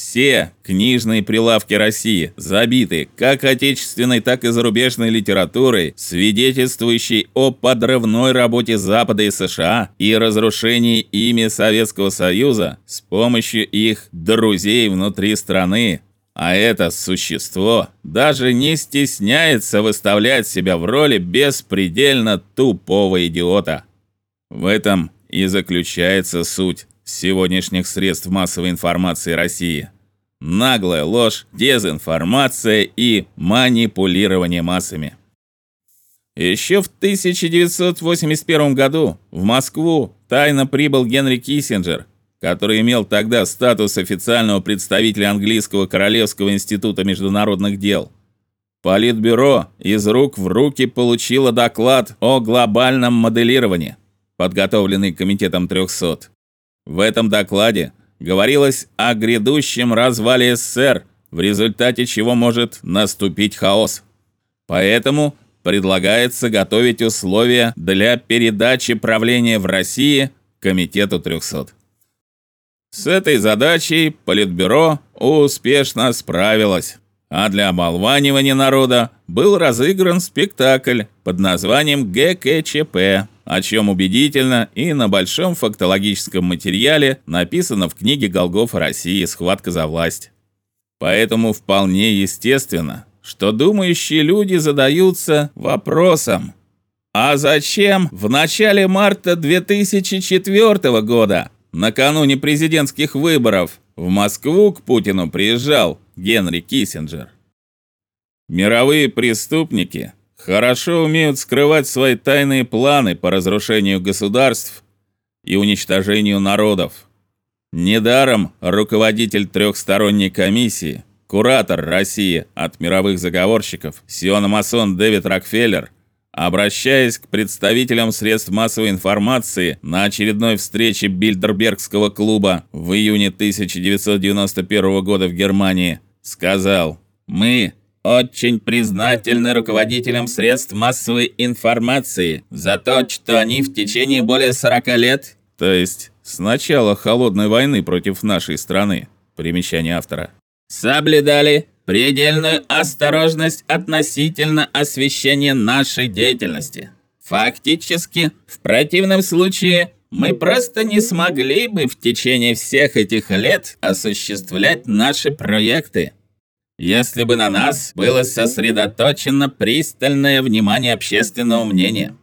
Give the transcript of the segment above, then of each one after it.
Все книжные прилавки России забиты как отечественной, так и зарубежной литературой, свидетельствующей о подрывной работе Запада и США и разрушении ими Советского Союза с помощью их друзей внутри страны. А это существо даже не стесняется выставлять себя в роли беспредельно тупого идиота. В этом и заключается суть сегодняшних средств массовой информации России. Наглая ложь, дезинформация и манипулирование массами. Еще в 1981 году в Москву тайно прибыл Генри Киссинджер, который имел тогда статус официального представителя английского Королевского института международных дел. Политбюро из рук в руки получило доклад о глобальном моделировании, подготовленный комитетом 300. В этом докладе говорилось о грядущем развале СССР, в результате чего может наступить хаос. Поэтому предлагается готовить условия для передачи правления в России комитету 300. С этой задачей политбюро успешно справилось. А для оболванивания народа был разыгран спектакль под названием ГКЧП о чем убедительно и на большом фактологическом материале написано в книге Голгофа России Схватка за власть. Поэтому вполне естественно, что думающие люди задаются вопросом: а зачем в начале марта 2004 года, накануне президентских выборов, в Москву к Путину приезжал Генри Киссинджер? Мировые преступники хорошо умеют скрывать свои тайные планы по разрушению государств и уничтожению народов. Недаром руководитель трехсторонней комиссии, куратор России от мировых заговорщиков, сиономасон Дэвид Рокфеллер, обращаясь к представителям средств массовой информации на очередной встрече Бильдербергского клуба в июне 1991 года в Германии, сказал: "Мы очень признательны руководителям средств массовой информации за то, что они в течение более 40 лет, то есть с начала холодной войны против нашей страны, примечание автора, соблюдали предельную осторожность относительно освещения нашей деятельности. Фактически, в противном случае мы просто не смогли бы в течение всех этих лет осуществлять наши проекты если бы на нас было сосредоточено пристальное внимание общественного мнения.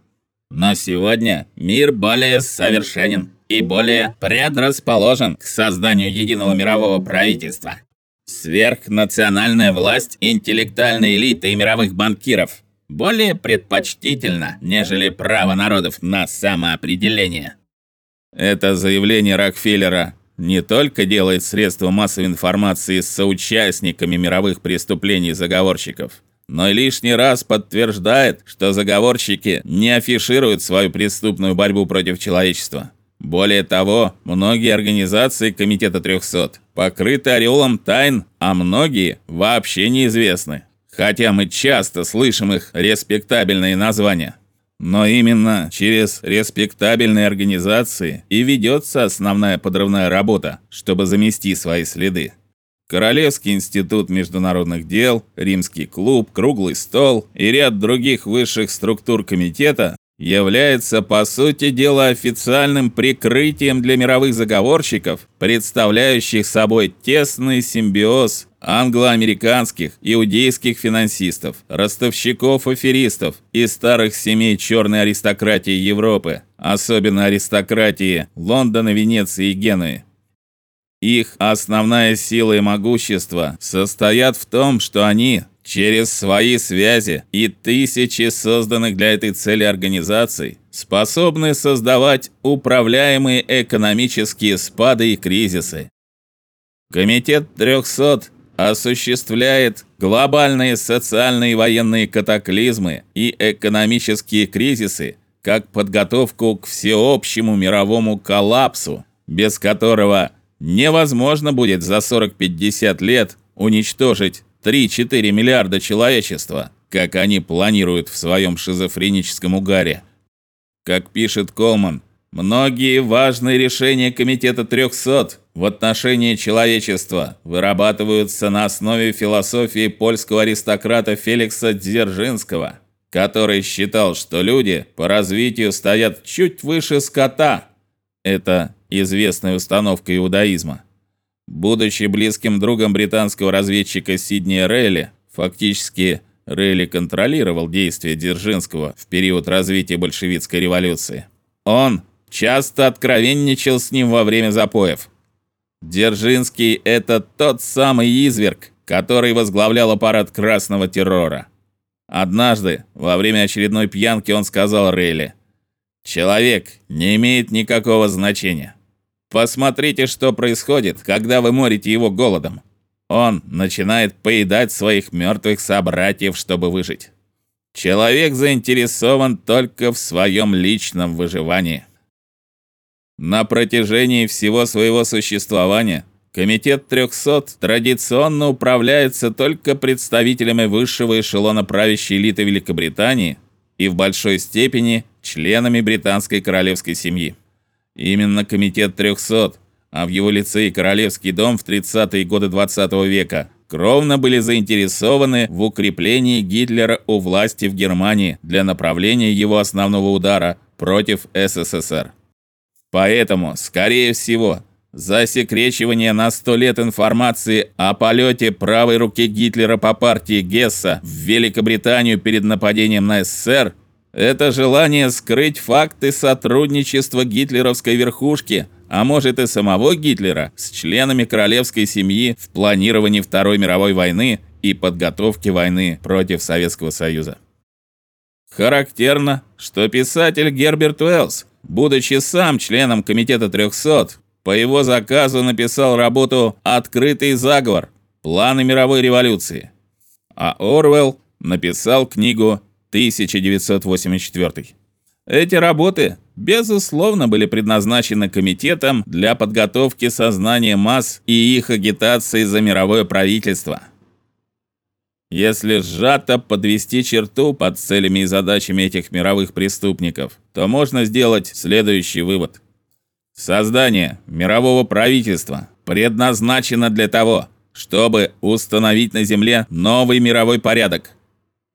Но сегодня мир более совершенен и более предрасположен к созданию единого мирового правительства. Сверхнациональная власть интеллектуальной элиты и мировых банкиров более предпочтительна, нежели право народов на самоопределение. Это заявление Рокфеллера не только делает средства массовой информации с соучастниками мировых преступлений заговорщиков, но и лишний раз подтверждает, что заговорщики не афишируют свою преступную борьбу против человечества. Более того, многие организации комитета 300 покрыты ореолом тайн, а многие вообще неизвестны. Хотя мы часто слышим их респектабельные названия. Но именно через респектабельные организации и ведется основная подрывная работа, чтобы замести свои следы. Королевский институт международных дел, Римский клуб, Круглый стол и ряд других высших структур комитета является по сути дела официальным прикрытием для мировых заговорщиков, представляющих собой тесный симбиоз англо-американских, иудейских финансистов, ростовщиков-аферистов и старых семей черной аристократии Европы, особенно аристократии Лондона, Венеции и Генуи. Их основная сила и могущество состоят в том, что они через свои связи и тысячи созданных для этой цели организаций способны создавать управляемые экономические спады и кризисы. Комитет 300 осуществляет глобальные социальные и военные катаклизмы и экономические кризисы как подготовку к всеобщему мировому коллапсу, без которого невозможно будет за 40-50 лет уничтожить 3-4 миллиарда человечества, как они планируют в своем шизофреническом угаре. Как пишет Колман, многие важные решения комитета 300 в отношении человечества вырабатываются на основе философии польского аристократа Феликса Дзержинского, который считал, что люди по развитию стоят чуть выше скота. Это известная установка иудаизма. Будучи близким другом британского разведчика Сиднея Рейли, фактически Рейли контролировал действия Дзержинского в период развития большевистской революции. Он часто откровенничал с ним во время запоев. Дзержинский это тот самый изверг, который возглавлял аппарат красного террора. Однажды, во время очередной пьянки, он сказал Рейли: "Человек не имеет никакого значения. Посмотрите, что происходит, когда вы морите его голодом. Он начинает поедать своих мертвых собратьев, чтобы выжить. Человек заинтересован только в своем личном выживании. На протяжении всего своего существования комитет 300 традиционно управляется только представителями высшего эшелона правящей элиты Великобритании и в большой степени членами британской королевской семьи. Именно комитет 300, а в его лице и королевский дом в 30-е годы 20 -го века кровно были заинтересованы в укреплении Гитлера у власти в Германии для направления его основного удара против СССР. Поэтому, скорее всего, засекречивание на 100 лет информации о полете правой руки Гитлера по партии Гесса в Великобританию перед нападением на СССР это желание скрыть факты сотрудничества гитлеровской верхушки, а может и самого Гитлера с членами королевской семьи в планировании Второй мировой войны и подготовке войны против Советского Союза. Характерно, что писатель Герберт Уэллс, будучи сам членом комитета 300, по его заказу написал работу Открытый заговор. Планы мировой революции. А Орвелл написал книгу 1984. Эти работы безусловно были предназначены комитетам для подготовки сознания масс и их агитации за мировое правительство. Если сжато подвести черту под целями и задачами этих мировых преступников, то можно сделать следующий вывод. Создание мирового правительства предназначено для того, чтобы установить на земле новый мировой порядок.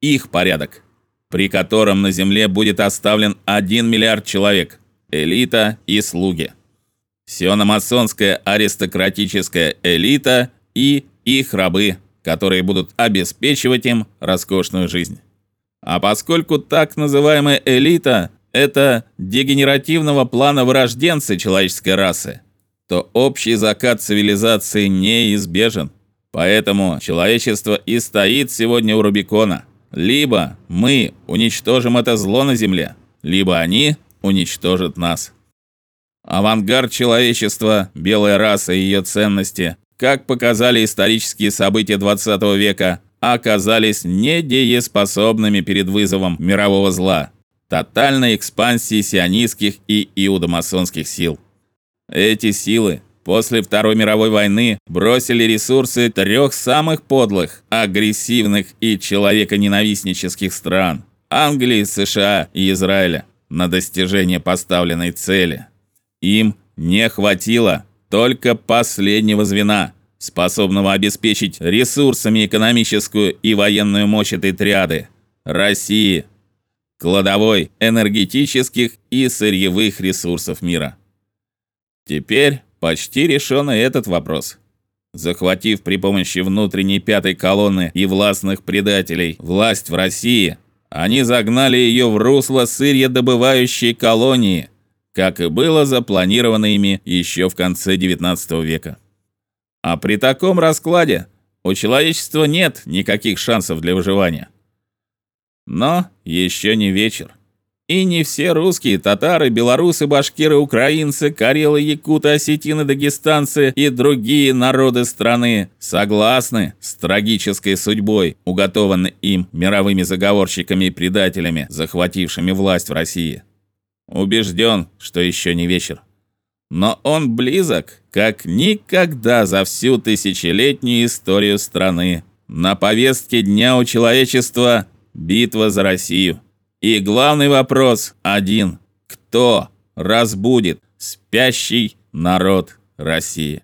Их порядок при котором на земле будет оставлен 1 миллиард человек, элита и слуги. Сиономасонская аристократическая элита и их рабы, которые будут обеспечивать им роскошную жизнь. А поскольку так называемая элита это дегенеративного плана вырожденцы человеческой расы, то общий закат цивилизации неизбежен. Поэтому человечество и стоит сегодня у Рубикона. Либо мы уничтожим это зло на земле, либо они уничтожат нас. Авангард человечества, белая раса и ее ценности, как показали исторические события 20 века, оказались недееспособными перед вызовом мирового зла, тотальной экспансии сионистских и иудомасонских сил. Эти силы после Второй мировой войны бросили ресурсы трех самых подлых, агрессивных и человеконенавистнических стран Англии, США и Израиля на достижение поставленной цели. Им не хватило только последнего звена, способного обеспечить ресурсами экономическую и военную мощь этой триады России, кладовой энергетических и сырьевых ресурсов мира. Теперь Почти решен и этот вопрос. Захватив при помощи внутренней пятой колонны и властных предателей власть в России, они загнали ее в русло сырьедобывающей колонии, как и было запланировано ими еще в конце XIX века. А при таком раскладе у человечества нет никаких шансов для выживания. Но еще не вечер. И не все русские, татары, белорусы, башкиры, украинцы, карелы, якуты, осетины, дагестанцы и другие народы страны согласны с трагической судьбой, уготованной им мировыми заговорщиками и предателями, захватившими власть в России. Убежден, что еще не вечер. Но он близок, как никогда за всю тысячелетнюю историю страны. На повестке дня у человечества битва за Россию. И главный вопрос один: кто разбудит спящий народ России?